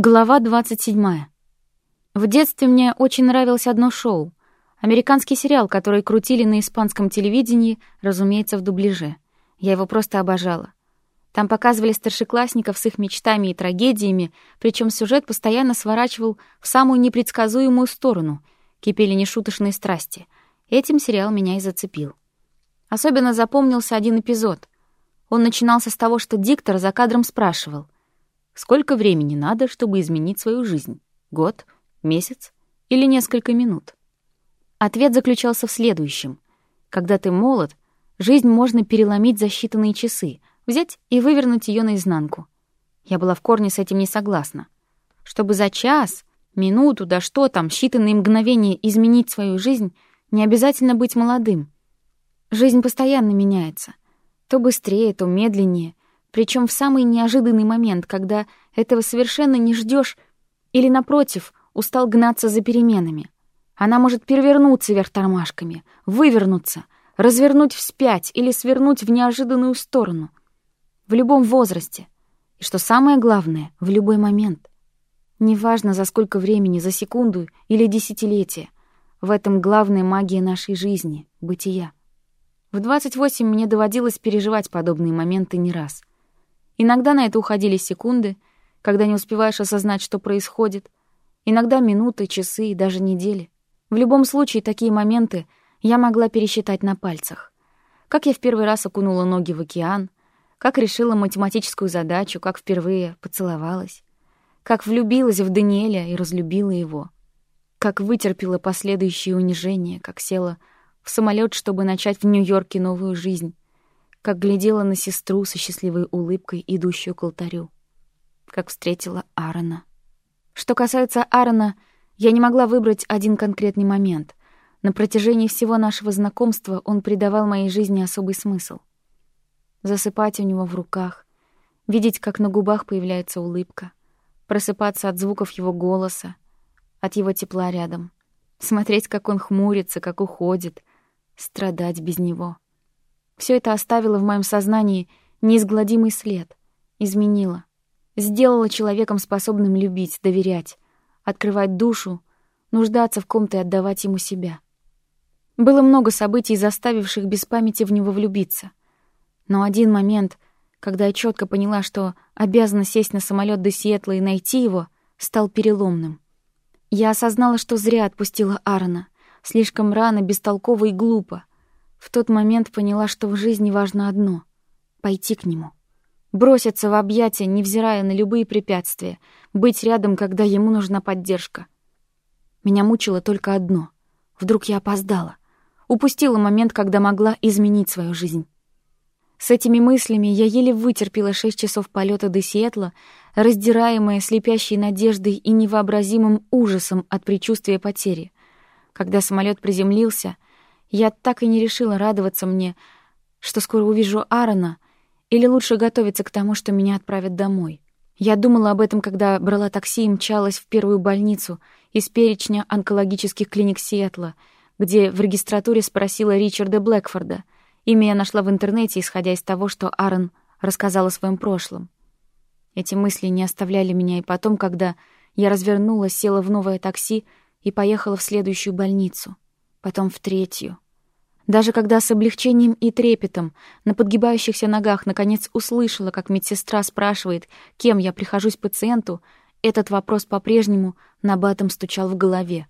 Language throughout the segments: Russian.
Глава 27. В детстве мне очень нравилось одно шоу. Американский сериал, который крутили на испанском телевидении, разумеется, в дубляже. Я его просто обожала. Там показывали старшеклассников с их мечтами и трагедиями, причем сюжет постоянно сворачивал в самую непредсказуемую сторону. Кипели нешуточные страсти. Этим сериал меня и зацепил. Особенно запомнился один эпизод. Он начинался с того, что диктор за кадром спрашивал — Сколько времени надо, чтобы изменить свою жизнь? Год? Месяц? Или несколько минут? Ответ заключался в следующем. Когда ты молод, жизнь можно переломить за считанные часы, взять и вывернуть ее наизнанку. Я была в корне с этим не согласна. Чтобы за час, минуту, да что там, считанные мгновения изменить свою жизнь, не обязательно быть молодым. Жизнь постоянно меняется. То быстрее, то медленнее, причем в самый неожиданный момент, когда этого совершенно не ждешь, или, напротив, устал гнаться за переменами. Она может перевернуться вверх тормашками, вывернуться, развернуть вспять или свернуть в неожиданную сторону. В любом возрасте. И что самое главное, в любой момент. Неважно, за сколько времени, за секунду или десятилетие. В этом главная магия нашей жизни, бытия. В 28 мне доводилось переживать подобные моменты не раз. Иногда на это уходили секунды, когда не успеваешь осознать, что происходит. Иногда минуты, часы и даже недели. В любом случае, такие моменты я могла пересчитать на пальцах. Как я в первый раз окунула ноги в океан, как решила математическую задачу, как впервые поцеловалась, как влюбилась в Даниэля и разлюбила его, как вытерпела последующие унижения, как села в самолет, чтобы начать в Нью-Йорке новую жизнь, как глядела на сестру со счастливой улыбкой, идущую к алтарю, как встретила Аарона. Что касается Аарона, я не могла выбрать один конкретный момент. На протяжении всего нашего знакомства он придавал моей жизни особый смысл. Засыпать у него в руках, видеть, как на губах появляется улыбка, просыпаться от звуков его голоса, от его тепла рядом, смотреть, как он хмурится, как уходит, страдать без него — все это оставило в моем сознании неизгладимый след, изменило, сделало человеком способным любить, доверять, открывать душу, нуждаться в ком-то и отдавать ему себя. Было много событий, заставивших без памяти в него влюбиться. Но один момент, когда я четко поняла, что обязана сесть на самолет до Сиэтла и найти его, стал переломным. Я осознала, что зря отпустила Аарона, слишком рано, бестолково и глупо. В тот момент поняла, что в жизни важно одно — пойти к нему. Броситься в объятия, невзирая на любые препятствия, быть рядом, когда ему нужна поддержка. Меня мучило только одно. Вдруг я опоздала. Упустила момент, когда могла изменить свою жизнь. С этими мыслями я еле вытерпела шесть часов полета до Сиэтла, раздираемая слепящей надеждой и невообразимым ужасом от предчувствия потери. Когда самолет приземлился — я так и не решила радоваться мне, что скоро увижу Аарона, или лучше готовиться к тому, что меня отправят домой. Я думала об этом, когда брала такси и мчалась в первую больницу из перечня онкологических клиник Сиэтла, где в регистратуре спросила Ричарда Блэкфорда. Имя я нашла в интернете, исходя из того, что Аарон рассказал о своем прошлом. Эти мысли не оставляли меня и потом, когда я развернулась, села в новое такси и поехала в следующую больницу — потом в третью. Даже когда с облегчением и трепетом на подгибающихся ногах наконец услышала, как медсестра спрашивает, кем я прихожусь пациенту, этот вопрос по-прежнему набатом стучал в голове.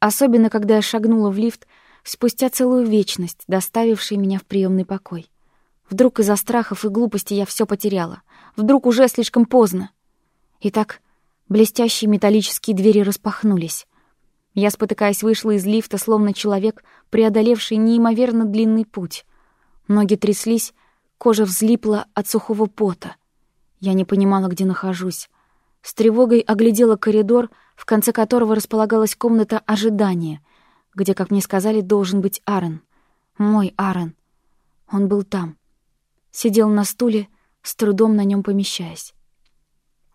Особенно, когда я шагнула в лифт спустя целую вечность, доставивший меня в приемный покой. Вдруг из-за страхов и глупости я все потеряла. Вдруг уже слишком поздно. Итак, блестящие металлические двери распахнулись. Я, спотыкаясь, вышла из лифта, словно человек, преодолевший неимоверно длинный путь. Ноги тряслись, кожа взлипла от сухого пота. Я не понимала, где нахожусь. С тревогой оглядела коридор, в конце которого располагалась комната ожидания, где, как мне сказали, должен быть Аарон. Мой Аарон. Он был там. Сидел на стуле, с трудом на нем помещаясь.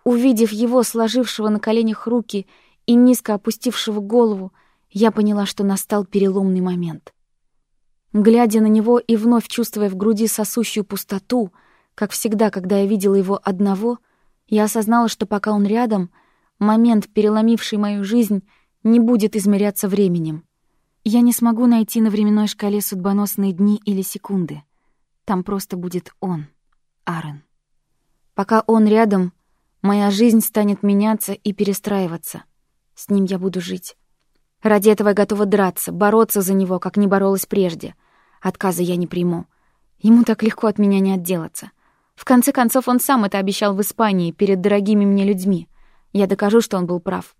Увидев его, сложившего на коленях руки и низко опустившего голову, я поняла, что настал переломный момент. Глядя на него и вновь чувствуя в груди сосущую пустоту, как всегда, когда я видела его одного, Я осознала, что пока он рядом, момент, переломивший мою жизнь, не будет измеряться временем. Я не смогу найти на временной шкале судьбоносные дни или секунды. Там просто будет он, Аарон. Пока он рядом, моя жизнь станет меняться и перестраиваться. С ним я буду жить. Ради этого я готова драться, бороться за него, как не боролась прежде. Отказа я не приму. Ему так легко от меня не отделаться. В конце концов, он сам это обещал в Испании перед дорогими мне людьми. Я докажу, что он был прав.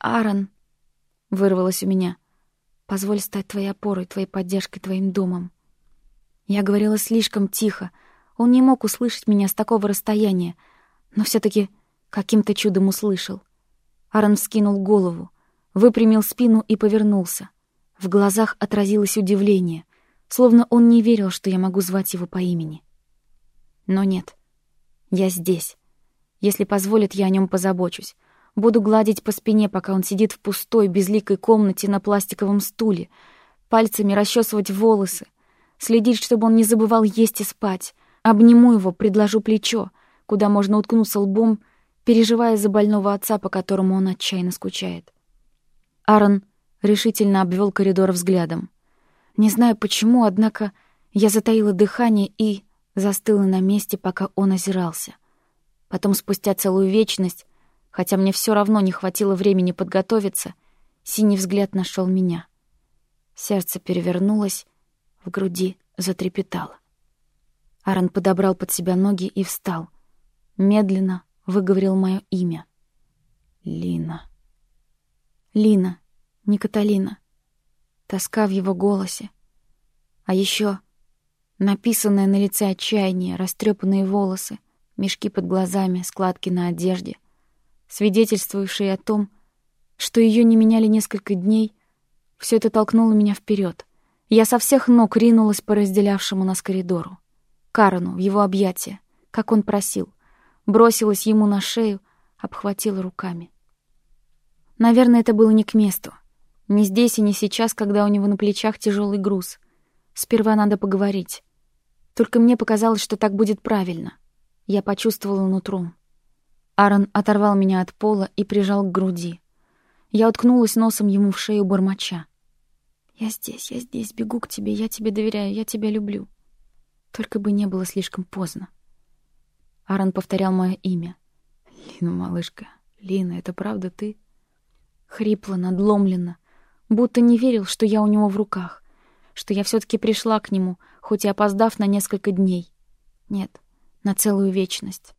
«Аарон», — вырвалось у меня, — «позволь стать твоей опорой, твоей поддержкой, твоим домом». Я говорила слишком тихо. Он не мог услышать меня с такого расстояния, но все таки каким-то чудом услышал. Аарон вскинул голову, выпрямил спину и повернулся. В глазах отразилось удивление, словно он не верил, что я могу звать его по имени. Но нет, я здесь. Если позволит, я о нем позабочусь. Буду гладить по спине, пока он сидит в пустой, безликой комнате на пластиковом стуле, пальцами расчесывать волосы, следить, чтобы он не забывал есть и спать. Обниму его, предложу плечо, куда можно уткнуться лбом, переживая за больного отца, по которому он отчаянно скучает. Аарон решительно обвел коридор взглядом. Не знаю почему, однако я затаила дыхание и застыла на месте, пока он озирался. Потом, спустя целую вечность, хотя мне все равно не хватило времени подготовиться, синий взгляд нашел меня. Сердце перевернулось, в груди затрепетало. Аарон подобрал под себя ноги и встал. Медленно выговорил мое имя. Лина. Лина, не Каталина. Тоска в его голосе. А еще написанное на лице отчаяние, растрепанные волосы, мешки под глазами, складки на одежде, свидетельствующие о том, что ее не меняли несколько дней, все это толкнуло меня вперед. Я со всех ног ринулась по разделявшему нас коридору. Карену, в его объятия, как он просил. Бросилась ему на шею, обхватила руками. Наверное, это было не к месту. Не здесь и не сейчас, когда у него на плечах тяжелый груз. Сперва надо поговорить. Только мне показалось, что так будет правильно. Я почувствовала нутром. Аарон оторвал меня от пола и прижал к груди. Я уткнулась носом ему в шею бормоча. «Я здесь, я здесь, бегу к тебе, я тебе доверяю, я тебя люблю». Только бы не было слишком поздно. Аарон повторял мое имя. «Лина, малышка, Лина, это правда ты?» Хрипло, надломленно, будто не верил, что я у него в руках, что я все таки пришла к нему, хоть и опоздав на несколько дней. Нет, на целую вечность.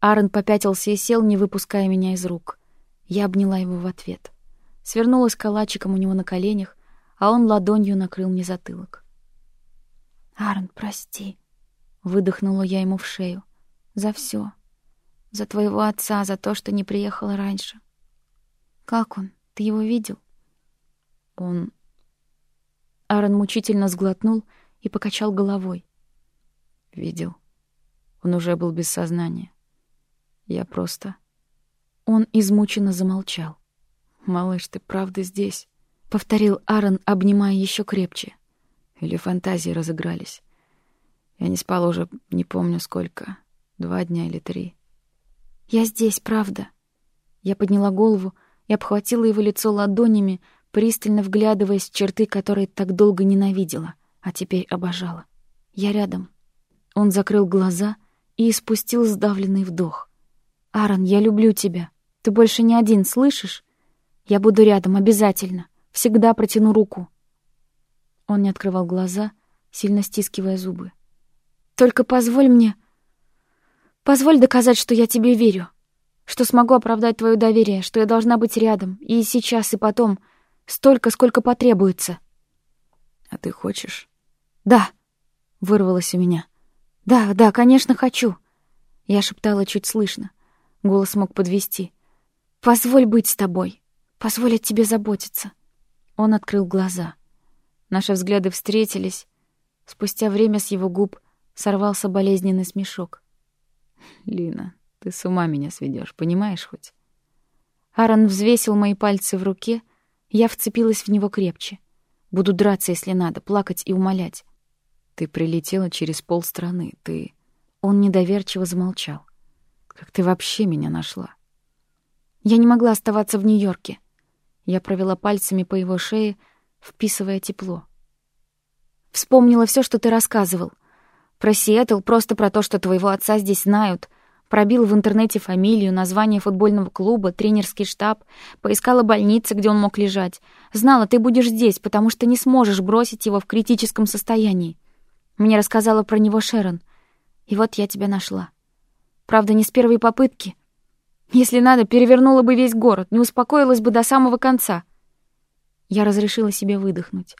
Аарон попятился и сел, не выпуская меня из рук. Я обняла его в ответ. Свернулась калачиком у него на коленях, а он ладонью накрыл мне затылок. «Аарон, прости», — выдохнула я ему в шею. «За все. За твоего отца, за то, что не приехала раньше. Как он? Ты его видел?» Он... Аарон мучительно сглотнул и покачал головой. «Видел. Он уже был без сознания. Я просто... Он измученно замолчал. «Малыш, ты правда здесь?» — повторил Аарон, обнимая еще крепче. Или фантазии разыгрались. Я не спал уже не помню сколько. Два дня или три. «Я здесь, правда». Я подняла голову и обхватила его лицо ладонями, пристально вглядываясь в черты, которые так долго ненавидела, а теперь обожала. «Я рядом». Он закрыл глаза и испустил сдавленный вдох. «Аарон, я люблю тебя. Ты больше не один, слышишь? Я буду рядом, обязательно. Всегда протяну руку». Он не открывал глаза, сильно стискивая зубы. «Только позволь мне... Позволь доказать, что я тебе верю, что смогу оправдать твое доверие, что я должна быть рядом, и сейчас, и потом, столько, сколько потребуется». «А ты хочешь?» «Да», — вырвалось у меня. «Да, да, конечно, хочу». Я шептала чуть слышно. Голос мог подвести. «Позволь быть с тобой. Позволь тебе заботиться». Он открыл глаза. Наши взгляды встретились. Спустя время с его губ сорвался болезненный смешок. «Лина, ты с ума меня сведешь, понимаешь хоть?» Аарон взвесил мои пальцы в руке, я вцепилась в него крепче. Буду драться, если надо, плакать и умолять. Ты прилетела через полстраны, ты... Он недоверчиво замолчал. Как ты вообще меня нашла? Я не могла оставаться в Нью-Йорке. Я провела пальцами по его шее, вписывая тепло. Вспомнила все, что ты рассказывал. Про Сиэтл, просто про то, что твоего отца здесь знают. Пробил в интернете фамилию, название футбольного клуба, тренерский штаб, поискала больницы, где он мог лежать. Знала, ты будешь здесь, потому что не сможешь бросить его в критическом состоянии. Мне рассказала про него Шерон. И вот я тебя нашла. Правда, не с первой попытки. Если надо, перевернула бы весь город, не успокоилась бы до самого конца. Я разрешила себе выдохнуть.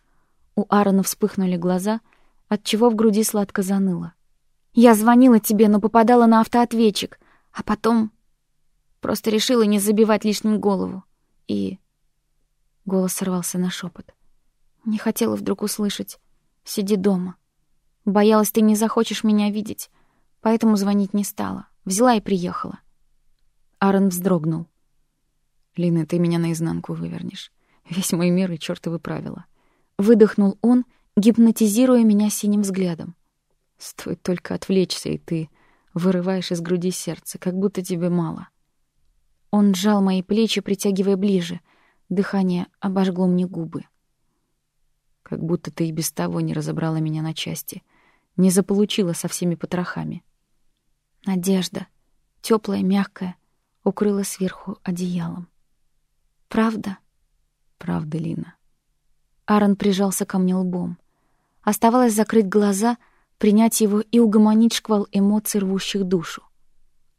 У Аарона вспыхнули глаза, отчего в груди сладко заныло. Я звонила тебе, но попадала на автоответчик, а потом просто решила не забивать лишним голову. И голос сорвался на шепот. Не хотела вдруг услышать: "Сиди дома". Боялась, ты не захочешь меня видеть, поэтому звонить не стала. Взяла и приехала. Аарон вздрогнул. «Лина, ты меня наизнанку вывернешь. Весь мой мир и чёртовы правила». Выдохнул он, гипнотизируя меня синим взглядом. «Стоит только отвлечься, и ты вырываешь из груди сердце, как будто тебе мало». Он сжал мои плечи, притягивая ближе. Дыхание обожгло мне губы. Как будто ты и без того не разобрала меня на части, не заполучила со всеми потрохами. Надежда, теплая, мягкая, укрыла сверху одеялом. Правда? Правда, Лина. Аарон прижался ко мне лбом. Оставалось закрыть глаза, принять его и угомонить шквал эмоций, рвущих душу.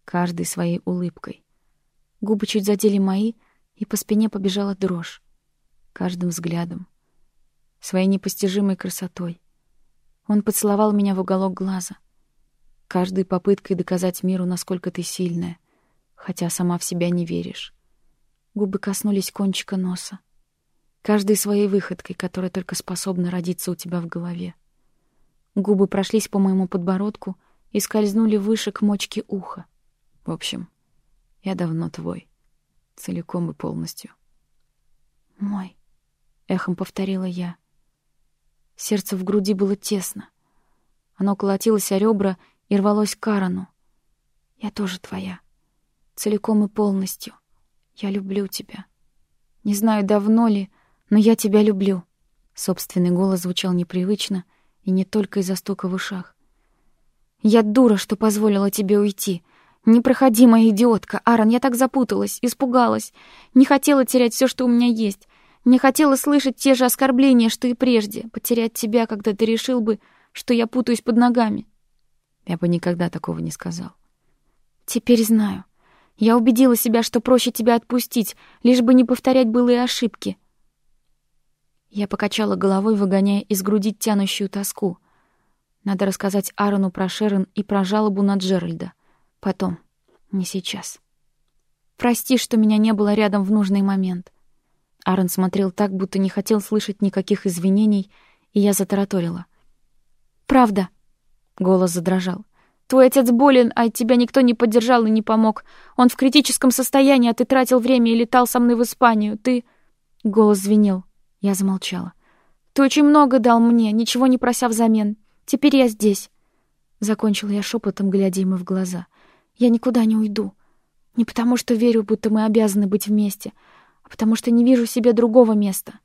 Каждой своей улыбкой. Губы чуть задели мои, и по спине побежала дрожь. Каждым взглядом. Своей непостижимой красотой. Он поцеловал меня в уголок глаза — каждой попыткой доказать миру, насколько ты сильная, хотя сама в себя не веришь. Губы коснулись кончика носа. Каждой своей выходкой, которая только способна родиться у тебя в голове. Губы прошлись по моему подбородку и скользнули выше к мочке уха. В общем, я давно твой. Целиком и полностью. «Мой», — эхом повторила я. Сердце в груди было тесно. Оно колотилось о ребра и рвалось к Карану. «Я тоже твоя. Целиком и полностью. Я люблю тебя. Не знаю, давно ли, но я тебя люблю». Собственный голос звучал непривычно и не только из-за стука в ушах. «Я дура, что позволила тебе уйти. Непроходимая идиотка. Аарон, я так запуталась, испугалась. Не хотела терять все, что у меня есть. Не хотела слышать те же оскорбления, что и прежде. Потерять тебя, когда ты решил бы, что я путаюсь под ногами. Я бы никогда такого не сказал. Теперь знаю. Я убедила себя, что проще тебя отпустить, лишь бы не повторять былые ошибки. Я покачала головой, выгоняя из груди тянущую тоску. Надо рассказать Аарону про Шерон и про жалобу на Джеральда. Потом, не сейчас. Прости, что меня не было рядом в нужный момент. Аарон смотрел так, будто не хотел слышать никаких извинений, и я затараторила. «Правда», Голос задрожал. «Твой отец болен, а тебя никто не поддержал и не помог. Он в критическом состоянии, а ты тратил время и летал со мной в Испанию. Ты...» Голос звенел. Я замолчала. «Ты очень много дал мне, ничего не прося взамен. Теперь я здесь». Закончила я шепотом, глядя ему в глаза. «Я никуда не уйду. Не потому, что верю, будто мы обязаны быть вместе, а потому что не вижу себе другого места».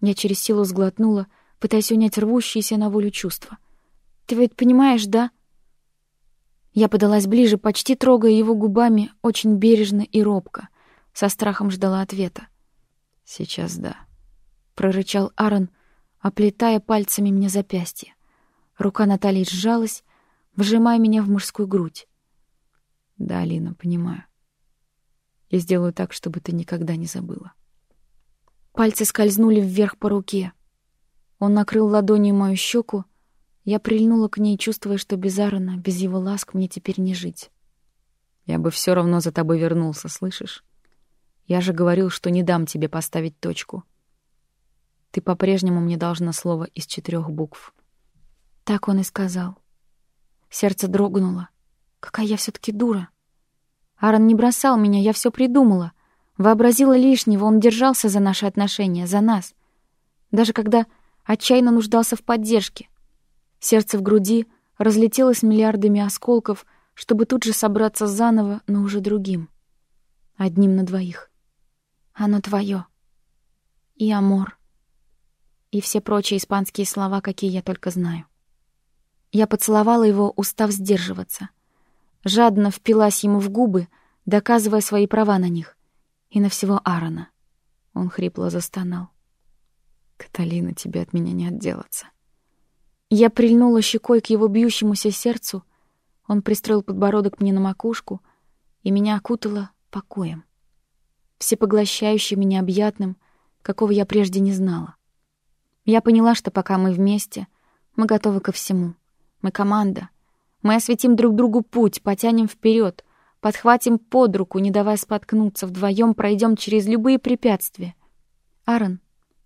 Я через силу сглотнула, пытаясь унять рвущиеся на волю чувства. Ты ведь понимаешь, да? Я подалась ближе, почти трогая его губами, очень бережно и робко, со страхом ждала ответа. Сейчас да, прорычал Аарон, оплетая пальцами мне запястье. Рука Натальи сжалась, вжимая меня в мужскую грудь. Да, Алина, понимаю. Я сделаю так, чтобы ты никогда не забыла. Пальцы скользнули вверх по руке. Он накрыл ладонью мою щеку, я прильнула к ней, чувствуя, что без Аарона, без его ласк мне теперь не жить. Я бы все равно за тобой вернулся, слышишь? Я же говорил, что не дам тебе поставить точку. Ты по-прежнему мне должна слово из четырех букв. Так он и сказал. Сердце дрогнуло. Какая я все таки дура. Аарон не бросал меня, я все придумала. Вообразила лишнего, он держался за наши отношения, за нас. Даже когда отчаянно нуждался в поддержке. Сердце в груди разлетелось миллиардами осколков, чтобы тут же собраться заново, но уже другим. Одним на двоих. Оно твое. И амор. И все прочие испанские слова, какие я только знаю. Я поцеловала его, устав сдерживаться. Жадно впилась ему в губы, доказывая свои права на них. И на всего Аарона. Он хрипло застонал. «Каталина, тебе от меня не отделаться». Я прильнула щекой к его бьющемуся сердцу. Он пристроил подбородок мне на макушку, и меня окутало покоем. Всепоглощающим и необъятным, какого я прежде не знала. Я поняла, что пока мы вместе, мы готовы ко всему. Мы команда. Мы осветим друг другу путь, потянем вперед, подхватим под руку, не давая споткнуться, вдвоем пройдем через любые препятствия. Аарон,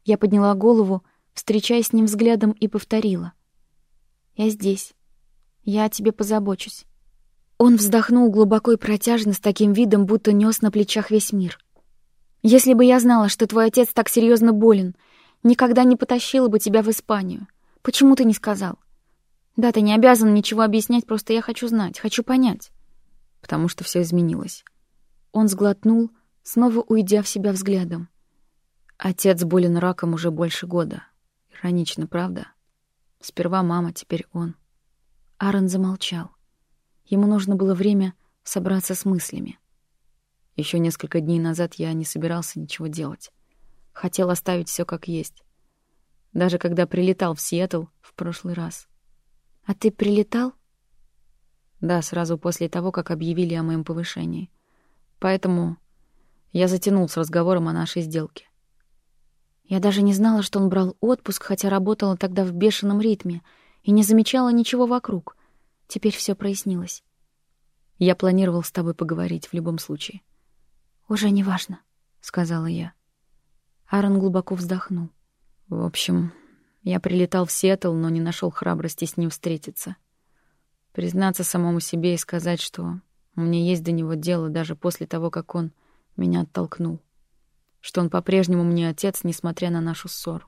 я подняла голову, встречаясь с ним взглядом, и повторила. «Я здесь. Я о тебе позабочусь». Он вздохнул глубоко и протяжно, с таким видом, будто нес на плечах весь мир. «Если бы я знала, что твой отец так серьезно болен, никогда не потащила бы тебя в Испанию. Почему ты не сказал? Да, ты не обязан ничего объяснять, просто я хочу знать, хочу понять. Потому что все изменилось. Он сглотнул, снова уйдя в себя взглядом. Отец болен раком уже больше года. Иронично, правда? Сперва мама, теперь он. Аарон замолчал. Ему нужно было время собраться с мыслями. Еще несколько дней назад я не собирался ничего делать. Хотел оставить все как есть. Даже когда прилетал в Сиэтл в прошлый раз. «А ты прилетал?» «Да, сразу после того, как объявили о моем повышении. Поэтому я затянул с разговором о нашей сделке. Я даже не знала, что он брал отпуск, хотя работала тогда в бешеном ритме и не замечала ничего вокруг. Теперь все прояснилось. Я планировал с тобой поговорить в любом случае. «Уже не важно», — сказала я. Аарон глубоко вздохнул. «В общем, я прилетал в Сиэтл, но не нашел храбрости с ним встретиться. Признаться самому себе и сказать, что мне есть до него дело даже после того, как он меня оттолкнул. Что он по-прежнему мне отец, несмотря на нашу ссору.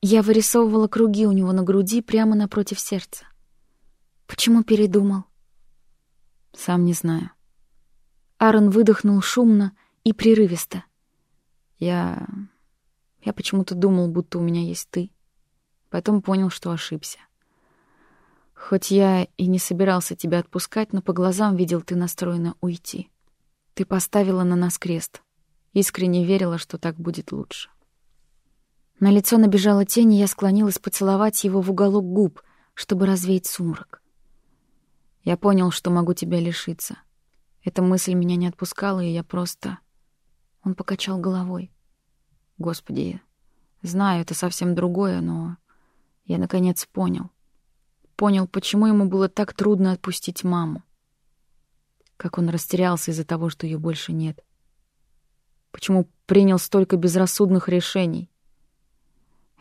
Я вырисовывала круги у него на груди прямо напротив сердца. Почему передумал? Сам не знаю. Аарон выдохнул шумно и прерывисто. Я... Я почему-то думал, будто у меня есть ты. Потом понял, что ошибся. Хоть я и не собирался тебя отпускать, но по глазам видел, ты настроена уйти. Ты поставила на нас крест. Искренне верила, что так будет лучше. На лицо набежала тень, и я склонилась поцеловать его в уголок губ, чтобы развеять сумрак. Я понял, что могу тебя лишиться. Эта мысль меня не отпускала, и я просто... Он покачал головой. Господи, знаю, это совсем другое, но я, наконец, понял. Понял, почему ему было так трудно отпустить маму. Как он растерялся из-за того, что ее больше нет. Почему принял столько безрассудных решений.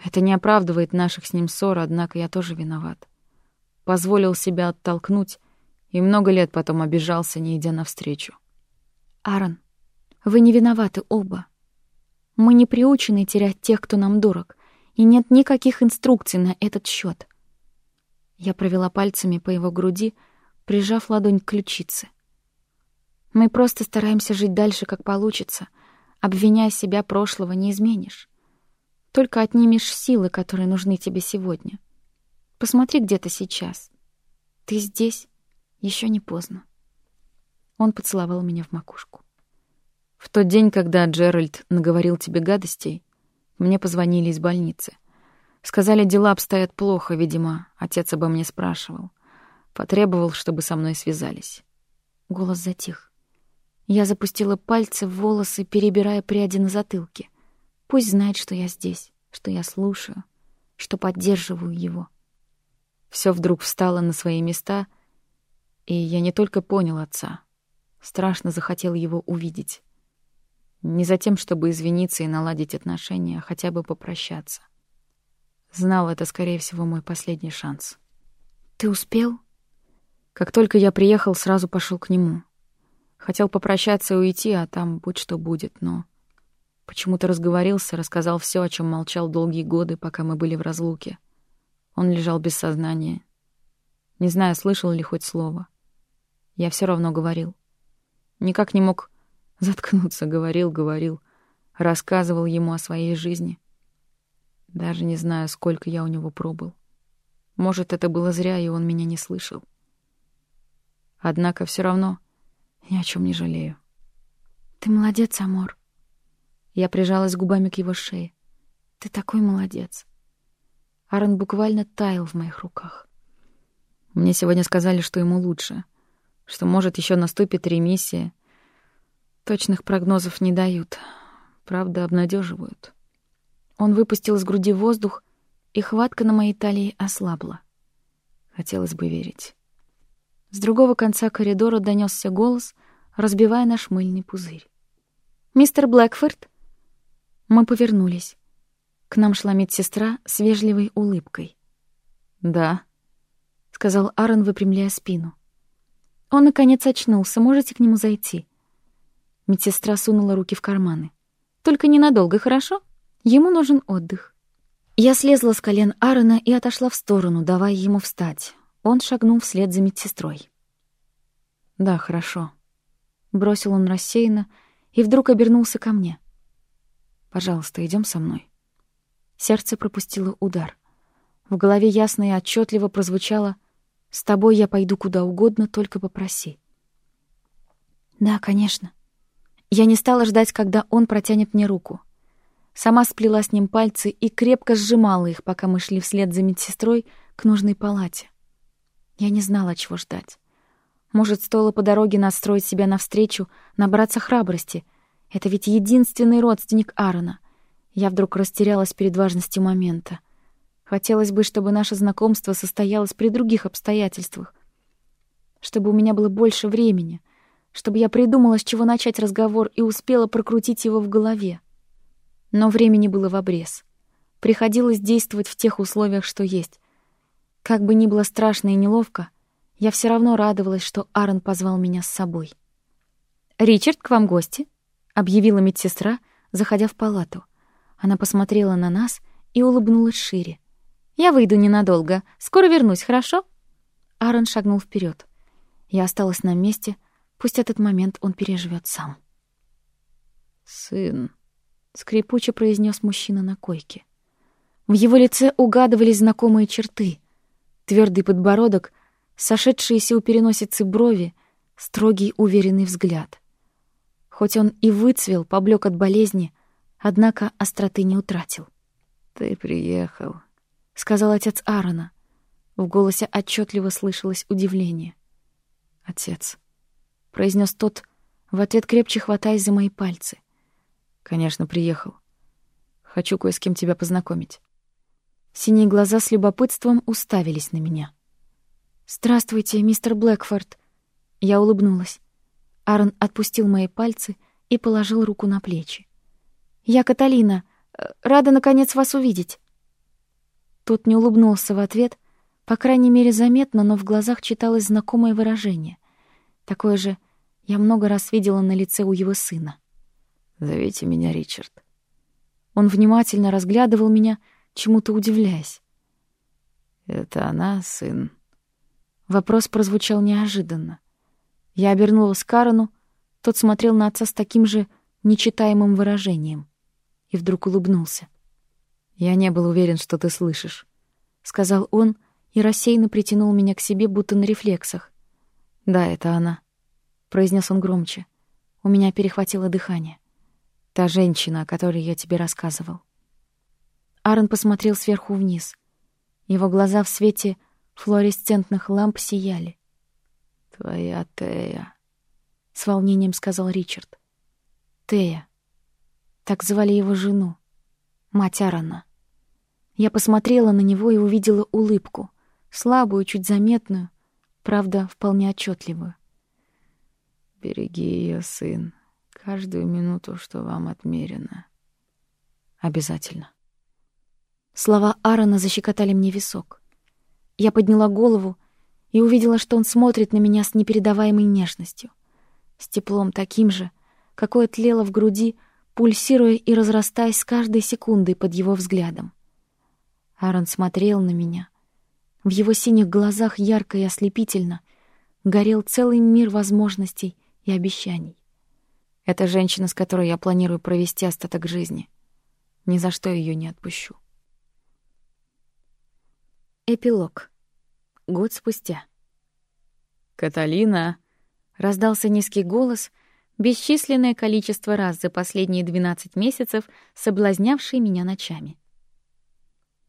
Это не оправдывает наших с ним ссор, однако я тоже виноват. Позволил себя оттолкнуть и много лет потом обижался, не идя навстречу. Аарон, вы не виноваты оба. Мы не приучены терять тех, кто нам дорог и нет никаких инструкций на этот счет. Я провела пальцами по его груди, прижав ладонь к ключице. Мы просто стараемся жить дальше, как получится. Обвиняя себя прошлого, не изменишь. Только отнимешь силы, которые нужны тебе сегодня. Посмотри, где ты сейчас. Ты здесь. Еще не поздно. Он поцеловал меня в макушку. В тот день, когда Джеральд наговорил тебе гадостей, мне позвонили из больницы. Сказали, дела обстоят плохо, видимо. Отец обо мне спрашивал. Потребовал, чтобы со мной связались. Голос затих. Я запустила пальцы в волосы, перебирая пряди на затылке. Пусть знает, что я здесь, что я слушаю, что поддерживаю его. Все вдруг встало на свои места, и я не только понял отца. Страшно захотел его увидеть. Не за тем, чтобы извиниться и наладить отношения, а хотя бы попрощаться. Знал, это, скорее всего, мой последний шанс. «Ты успел?» Как только я приехал, сразу пошел к нему. Хотел попрощаться и уйти, а там будь что будет, но... Почему-то разговорился, рассказал все, о чем молчал долгие годы, пока мы были в разлуке. Он лежал без сознания. Не знаю, слышал ли хоть слово. Я все равно говорил. Никак не мог заткнуться, говорил, говорил, рассказывал ему о своей жизни. Даже не знаю, сколько я у него пробыл. Может, это было зря, и он меня не слышал. Однако все равно ни о чем не жалею. Ты молодец, Амор. Я прижалась губами к его шее. Ты такой молодец. Аарон буквально таял в моих руках. Мне сегодня сказали, что ему лучше, что, может, еще наступит ремиссия. Точных прогнозов не дают, правда, обнадеживают. Он выпустил из груди воздух, и хватка на моей талии ослабла. Хотелось бы верить. С другого конца коридора донесся голос, разбивая наш мыльный пузырь. «Мистер Блэкфорд?» Мы повернулись. К нам шла медсестра с вежливой улыбкой. «Да», — сказал Аарон, выпрямляя спину. «Он, наконец, очнулся. Можете к нему зайти?» Медсестра сунула руки в карманы. «Только ненадолго, хорошо? Ему нужен отдых». Я слезла с колен Аарона и отошла в сторону, давая ему встать. Он шагнул вслед за медсестрой. «Да, хорошо», — бросил он рассеянно и вдруг обернулся ко мне. «Пожалуйста, идем со мной». Сердце пропустило удар. В голове ясно и отчетливо прозвучало «С тобой я пойду куда угодно, только попроси». «Да, конечно». Я не стала ждать, когда он протянет мне руку. Сама сплела с ним пальцы и крепко сжимала их, пока мы шли вслед за медсестрой к нужной палате. Я не знала, чего ждать. Может, стоило по дороге настроить себя навстречу, набраться храбрости. Это ведь единственный родственник Аарона. Я вдруг растерялась перед важностью момента. Хотелось бы, чтобы наше знакомство состоялось при других обстоятельствах. Чтобы у меня было больше времени. Чтобы я придумала, с чего начать разговор и успела прокрутить его в голове. Но времени было в обрез. Приходилось действовать в тех условиях, что есть. Как бы ни было страшно и неловко, я все равно радовалась, что Аарон позвал меня с собой. «Ричард, к вам гости», — объявила медсестра, заходя в палату. Она посмотрела на нас и улыбнулась шире. «Я выйду ненадолго. Скоро вернусь, хорошо?» Аарон шагнул вперед. Я осталась на месте. Пусть этот момент он переживет сам. «Сын», — скрипуче произнес мужчина на койке. В его лице угадывались знакомые черты. Твердый подбородок, сошедшиеся у переносицы брови, строгий уверенный взгляд. Хоть он и выцвел, поблек от болезни, однако остроты не утратил. «Ты приехал», — сказал отец Аарона. В голосе отчетливо слышалось удивление. «Отец», — произнес тот, в ответ крепче хватаясь за мои пальцы. «Конечно, приехал. Хочу кое с кем тебя познакомить». Синие глаза с любопытством уставились на меня. «Здравствуйте, мистер Блэкфорд». Я улыбнулась. Аарон отпустил мои пальцы и положил руку на плечи. «Я Каталина. Э, рада, наконец, вас увидеть». Тот не улыбнулся в ответ, по крайней мере, заметно, но в глазах читалось знакомое выражение. Такое же я много раз видела на лице у его сына. «Зовите меня Ричард». Он внимательно разглядывал меня, чему-то удивляясь. «Это она, сын?» Вопрос прозвучал неожиданно. Я обернулась к Аарону, тот смотрел на отца с таким же нечитаемым выражением и вдруг улыбнулся. «Я не был уверен, что ты слышишь», — сказал он и рассеянно притянул меня к себе, будто на рефлексах. «Да, это она», — произнес он громче. У меня перехватило дыхание. «Та женщина, о которой я тебе рассказывал». Аарон посмотрел сверху вниз. Его глаза в свете флуоресцентных ламп сияли. «Твоя Тея», — с волнением сказал Ричард. «Тея». Так звали его жену, мать Аарона. Я посмотрела на него и увидела улыбку, слабую, чуть заметную, правда, вполне отчетливую. «Береги ее, сын, каждую минуту, что вам отмерено». «Обязательно». Слова Аарона защекотали мне висок. Я подняла голову и увидела, что он смотрит на меня с непередаваемой нежностью, с теплом таким же, какое тлело в груди, пульсируя и разрастаясь с каждой секундой под его взглядом. Аарон смотрел на меня. В его синих глазах ярко и ослепительно, горел целый мир возможностей и обещаний. Это женщина, с которой я планирую провести остаток жизни. Ни за что ее не отпущу. Эпилог. Год спустя. «Каталина!» — раздался низкий голос, бесчисленное количество раз за последние 12 месяцев соблазнявший меня ночами.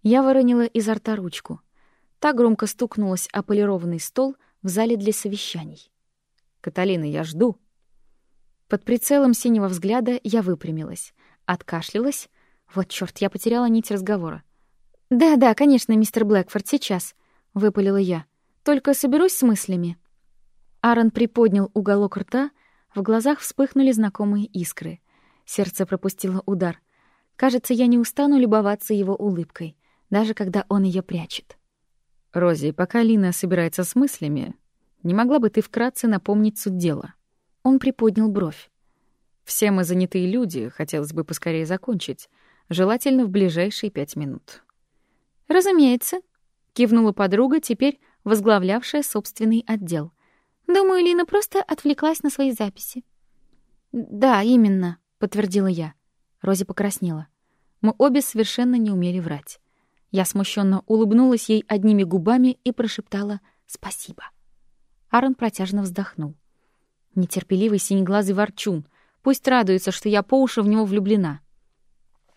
Я выронила изо рта ручку. Та громко стукнулась о полированный стол в зале для совещаний. «Каталина, я жду!» Под прицелом синего взгляда я выпрямилась, откашлялась. Вот чёрт, я потеряла нить разговора. «Да-да, конечно, мистер Блэкфорд, сейчас», — выпалила я. «Только соберусь с мыслями». Аарон приподнял уголок рта, в глазах вспыхнули знакомые искры. Сердце пропустило удар. Кажется, я не устану любоваться его улыбкой, даже когда он ее прячет. «Рози, пока Лина собирается с мыслями, не могла бы ты вкратце напомнить суть дела?» Он приподнял бровь. «Все мы занятые люди, хотелось бы поскорее закончить. Желательно в ближайшие пять минут». «Разумеется», — кивнула подруга, теперь возглавлявшая собственный отдел. «Думаю, Лина просто отвлеклась на свои записи». «Да, именно», — подтвердила я. Рози покраснела. Мы обе совершенно не умели врать. Я смущенно улыбнулась ей одними губами и прошептала «спасибо». Аарон протяжно вздохнул. Нетерпеливый синеглазый ворчун. Пусть радуется, что я по уши в него влюблена.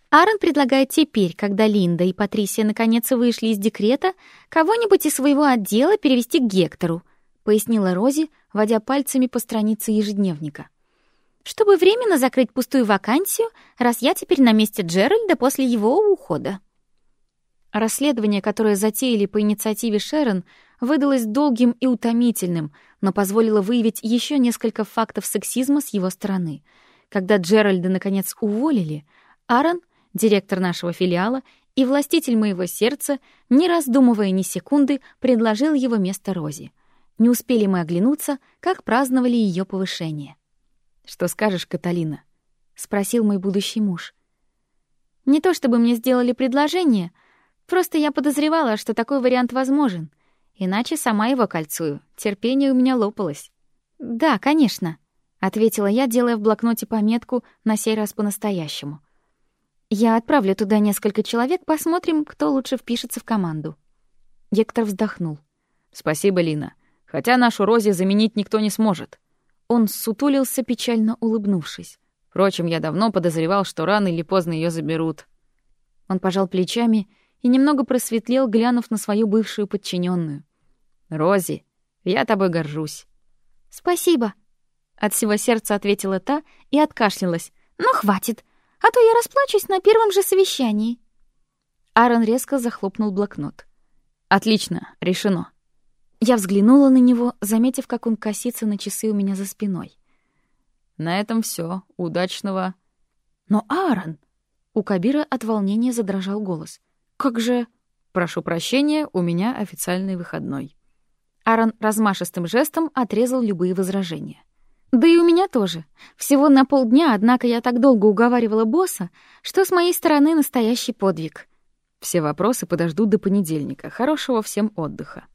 Аарон предлагает теперь, когда Линда и Патрисия наконец вышли из декрета, кого-нибудь из своего отдела перевести к Гектору, пояснила Рози, водя пальцами по странице ежедневника. Чтобы временно закрыть пустую вакансию, раз я теперь на месте Джеральда после его ухода. Расследование, которое затеяли по инициативе Шерон, выдалось долгим и утомительным, но позволило выявить еще несколько фактов сексизма с его стороны. Когда Джеральда наконец уволили, Аарон, директор нашего филиала и властитель моего сердца, не раздумывая ни секунды, предложил его место Рози. Не успели мы оглянуться, как праздновали ее повышение. «Что скажешь, Каталина?» — спросил мой будущий муж. «Не то чтобы мне сделали предложение, просто я подозревала, что такой вариант возможен. Иначе сама его кольцую. Терпение у меня лопалось. «Да, конечно», — ответила я, делая в блокноте пометку на сей раз по-настоящему. «Я отправлю туда несколько человек, посмотрим, кто лучше впишется в команду». Гектор вздохнул. «Спасибо, Лина. Хотя нашу Рози заменить никто не сможет». Он сутулился, печально улыбнувшись. «Впрочем, я давно подозревал, что рано или поздно ее заберут». Он пожал плечами и немного просветлел, глянув на свою бывшую подчиненную. «Рози, я тобой горжусь». «Спасибо», — от всего сердца ответила та и откашлялась. «Ну, хватит, а то я расплачусь на первом же совещании». Аарон резко захлопнул блокнот. «Отлично, решено». Я взглянула на него, заметив, как он косится на часы у меня за спиной. «На этом все. Удачного...» «Но Аарон...» У Кабира от волнения задрожал голос. «Как же...» «Прошу прощения, у меня официальный выходной». Аарон размашистым жестом отрезал любые возражения. Да и у меня тоже. Всего на полдня, однако я так долго уговаривала босса, что с моей стороны настоящий подвиг. Все вопросы подождут до понедельника. Хорошего всем отдыха.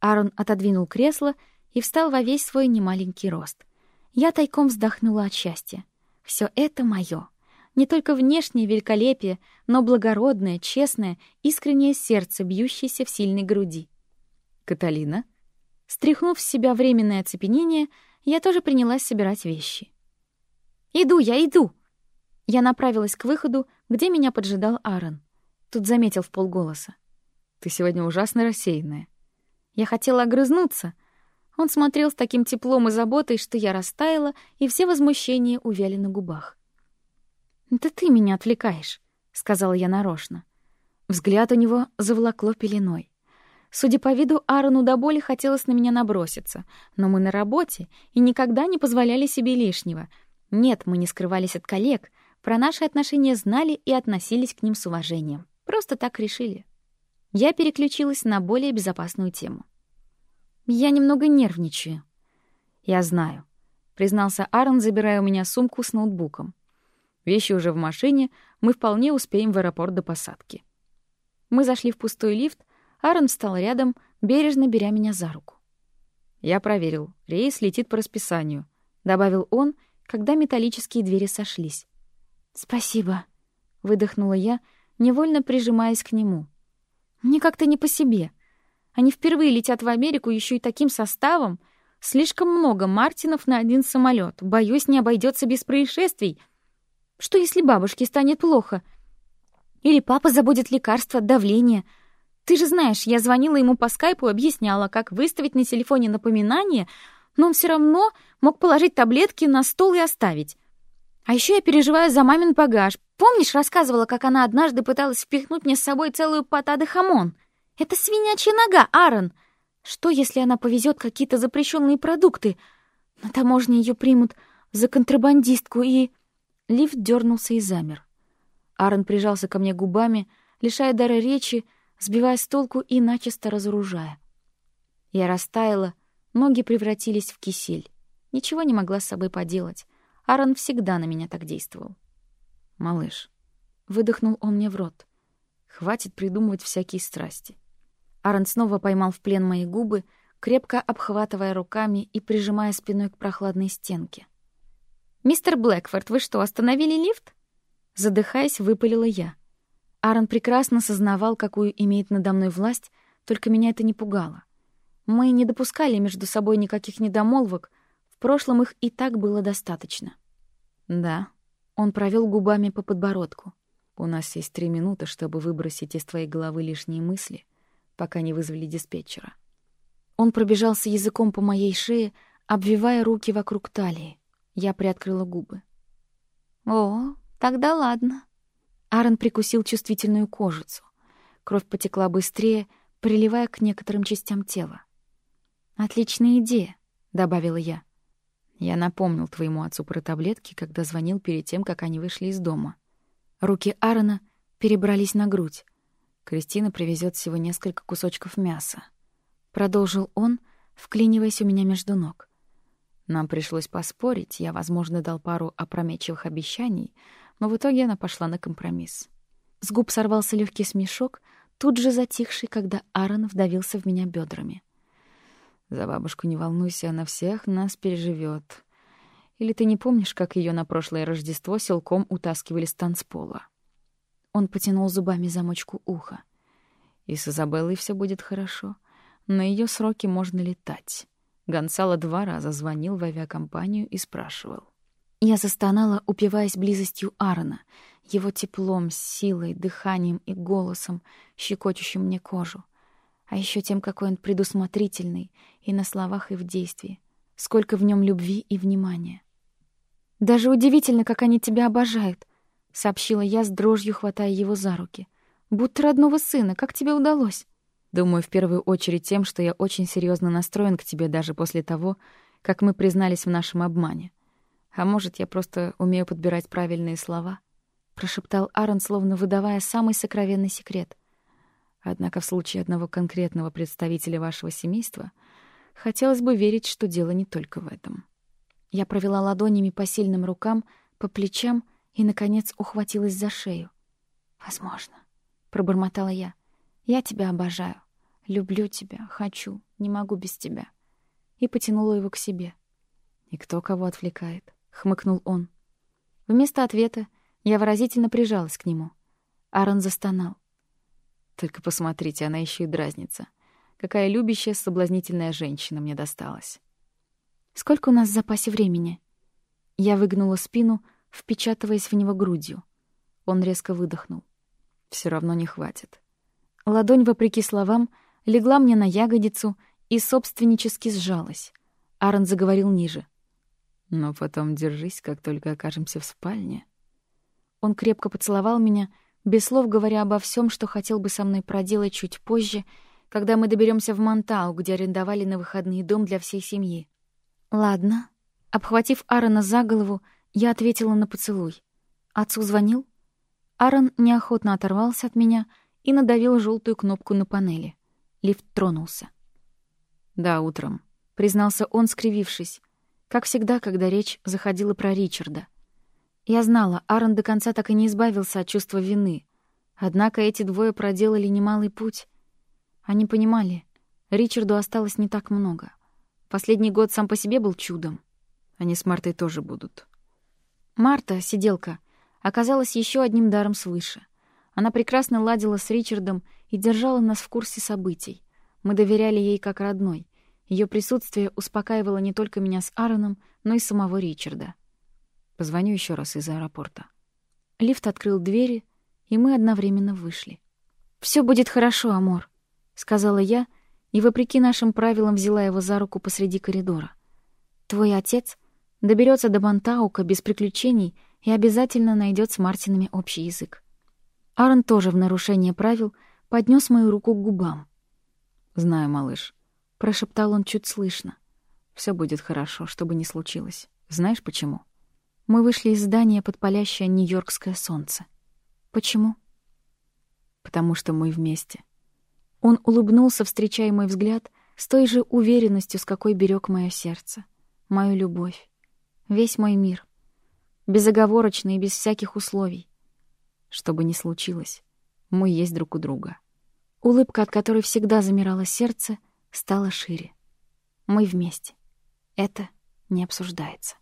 Аарон отодвинул кресло и встал во весь свой немаленький рост. Я тайком вздохнула от счастья. Все это моё. Не только внешнее великолепие, но благородное, честное, искреннее сердце, бьющееся в сильной груди. «Каталина?» Стряхнув с себя временное оцепенение, я тоже принялась собирать вещи. «Иду я, иду!» Я направилась к выходу, где меня поджидал Аарон. Тут заметил в полголоса. «Ты сегодня ужасно рассеянная». Я хотела огрызнуться. Он смотрел с таким теплом и заботой, что я растаяла, и все возмущения увяли на губах. «Это ты меня отвлекаешь», — сказала я нарочно. Взгляд у него заволокло пеленой. Судя по виду, Аарону до боли хотелось на меня наброситься, но мы на работе и никогда не позволяли себе лишнего. Нет, мы не скрывались от коллег, про наши отношения знали и относились к ним с уважением. Просто так решили. Я переключилась на более безопасную тему. Я немного нервничаю. Я знаю, признался Аарон, забирая у меня сумку с ноутбуком. Вещи уже в машине, мы вполне успеем в аэропорт до посадки. Мы зашли в пустой лифт, Аарон встал рядом, бережно беря меня за руку. «Я проверил. Рейс летит по расписанию», — добавил он, когда металлические двери сошлись. «Спасибо», — выдохнула я, невольно прижимаясь к нему. «Мне как-то не по себе. Они впервые летят в Америку еще и таким составом. Слишком много Мартинов на один самолет. Боюсь, не обойдется без происшествий. Что, если бабушке станет плохо? Или папа забудет лекарство от давления? Ты же знаешь, я звонила ему по скайпу и объясняла, как выставить на телефоне напоминание, но он все равно мог положить таблетки на стол и оставить. А еще я переживаю за мамин багаж. Помнишь, рассказывала, как она однажды пыталась впихнуть мне с собой целую патады хамон? Это свинячья нога, Аарон. Что, если она повезет какие-то запрещенные продукты? На таможне ее примут за контрабандистку и... Лифт дернулся и замер. Аарон прижался ко мне губами, лишая дара речи, сбивая с толку и начисто разоружая. Я растаяла, ноги превратились в кисель. Ничего не могла с собой поделать. Аарон всегда на меня так действовал. «Малыш», — выдохнул он мне в рот, — «хватит придумывать всякие страсти». Аарон снова поймал в плен мои губы, крепко обхватывая руками и прижимая спиной к прохладной стенке. «Мистер Блэкфорд, вы что, остановили лифт?» Задыхаясь, выпалила я. Аарон прекрасно сознавал, какую имеет надо мной власть, только меня это не пугало. Мы не допускали между собой никаких недомолвок, в прошлом их и так было достаточно. «Да», — он провел губами по подбородку. «У нас есть три минуты, чтобы выбросить из твоей головы лишние мысли, пока не вызвали диспетчера». Он пробежался языком по моей шее, обвивая руки вокруг талии. Я приоткрыла губы. «О, тогда ладно». Аарон прикусил чувствительную кожицу. Кровь потекла быстрее, приливая к некоторым частям тела. «Отличная идея», — добавила я. Я напомнил твоему отцу про таблетки, когда звонил перед тем, как они вышли из дома. Руки Аарона перебрались на грудь. Кристина привезет всего несколько кусочков мяса. Продолжил он, вклиниваясь у меня между ног. Нам пришлось поспорить, я, возможно, дал пару опрометчивых обещаний, но в итоге она пошла на компромисс. С губ сорвался легкий смешок, тут же затихший, когда Аарон вдавился в меня бедрами. «За бабушку не волнуйся, она всех нас переживет. Или ты не помнишь, как ее на прошлое Рождество силком утаскивали с танцпола?» Он потянул зубами замочку уха. «И с Изабеллой все будет хорошо. На ее сроки можно летать». Гонсало два раза звонил в авиакомпанию и спрашивал. Я застонала, упиваясь близостью Аарона, его теплом, силой, дыханием и голосом, щекочущим мне кожу. А еще тем, какой он предусмотрительный и на словах, и в действии. Сколько в нем любви и внимания. «Даже удивительно, как они тебя обожают», — сообщила я с дрожью, хватая его за руки. «Будто родного сына. Как тебе удалось?» Думаю, в первую очередь тем, что я очень серьезно настроен к тебе даже после того, как мы признались в нашем обмане. А может, я просто умею подбирать правильные слова?» — прошептал Аарон, словно выдавая самый сокровенный секрет. Однако в случае одного конкретного представителя вашего семейства хотелось бы верить, что дело не только в этом. Я провела ладонями по сильным рукам, по плечам и, наконец, ухватилась за шею. «Возможно», — пробормотала я. Я тебя обожаю. Люблю тебя, хочу, не могу без тебя. И потянула его к себе. И кто кого отвлекает? Хмыкнул он. Вместо ответа я выразительно прижалась к нему. Аарон застонал. Только посмотрите, она еще и дразнится. Какая любящая, соблазнительная женщина мне досталась. Сколько у нас в запасе времени? Я выгнула спину, впечатываясь в него грудью. Он резко выдохнул. Все равно не хватит. Ладонь, вопреки словам, легла мне на ягодицу и собственнически сжалась. Аарон заговорил ниже. «Но потом держись, как только окажемся в спальне». Он крепко поцеловал меня, без слов говоря обо всем, что хотел бы со мной проделать чуть позже, когда мы доберемся в Монтау, где арендовали на выходные дом для всей семьи. «Ладно». Обхватив Аарона за голову, я ответила на поцелуй. «Отцу звонил?» Аарон неохотно оторвался от меня — и надавил желтую кнопку на панели. Лифт тронулся. «Да, утром», — признался он, скривившись, как всегда, когда речь заходила про Ричарда. Я знала, Аарон до конца так и не избавился от чувства вины. Однако эти двое проделали немалый путь. Они понимали, Ричарду осталось не так много. Последний год сам по себе был чудом. Они с Мартой тоже будут. Марта, сиделка, оказалась еще одним даром свыше. Она прекрасно ладила с Ричардом и держала нас в курсе событий. Мы доверяли ей как родной. Ее присутствие успокаивало не только меня с Аароном, но и самого Ричарда. Позвоню еще раз из аэропорта. Лифт открыл двери, и мы одновременно вышли. Все будет хорошо, Амор», — сказала я, и, вопреки нашим правилам, взяла его за руку посреди коридора. «Твой отец доберется до Бантаука без приключений и обязательно найдет с Мартинами общий язык». Аарон тоже в нарушение правил поднес мою руку к губам. «Знаю, малыш», — прошептал он чуть слышно. Все будет хорошо, что бы ни случилось. Знаешь почему?» Мы вышли из здания под палящее нью-йоркское солнце. Почему? Потому что мы вместе. Он улыбнулся, встречая мой взгляд, с той же уверенностью, с какой берег мое сердце, мою любовь, весь мой мир, безоговорочно и без всяких условий. Что бы ни случилось, мы есть друг у друга. Улыбка, от которой всегда замирало сердце, стала шире. Мы вместе. Это не обсуждается.